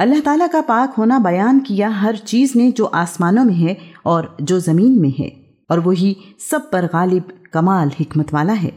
अल्लाह ताला का पाक होना बयान किया हर चीज़ ने जो आसमानों में है और जो ज़मीन में है, और वही सब पर गालिब, कमाल, हिकमत वाला है।